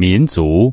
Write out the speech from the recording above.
民族。